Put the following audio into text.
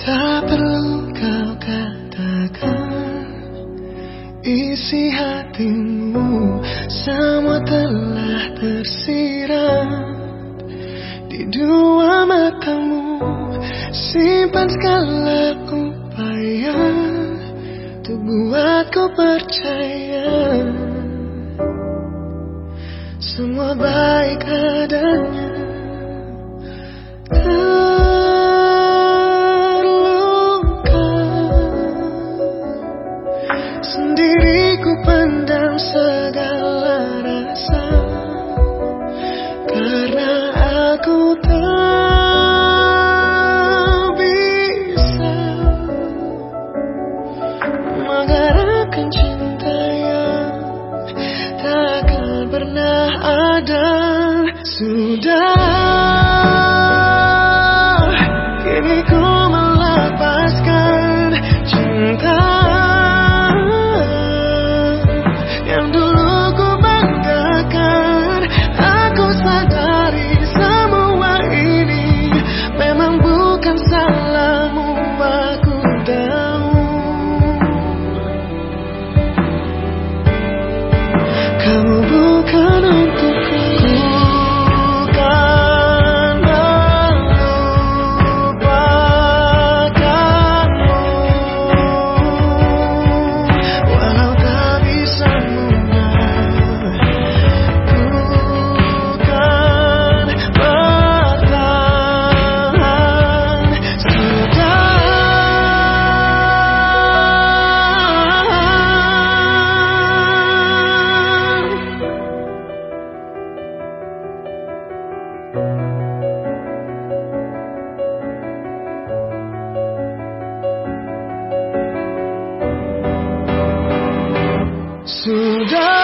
Tak perlu kau katakan Isi hatimu Semua telah tersirat Di dua matamu. Simpan segala upaya Untuk buatku percaya. Semua baik aku tak bisa Menggerakkan cinta yang takkan pernah ada. Sudah Sudah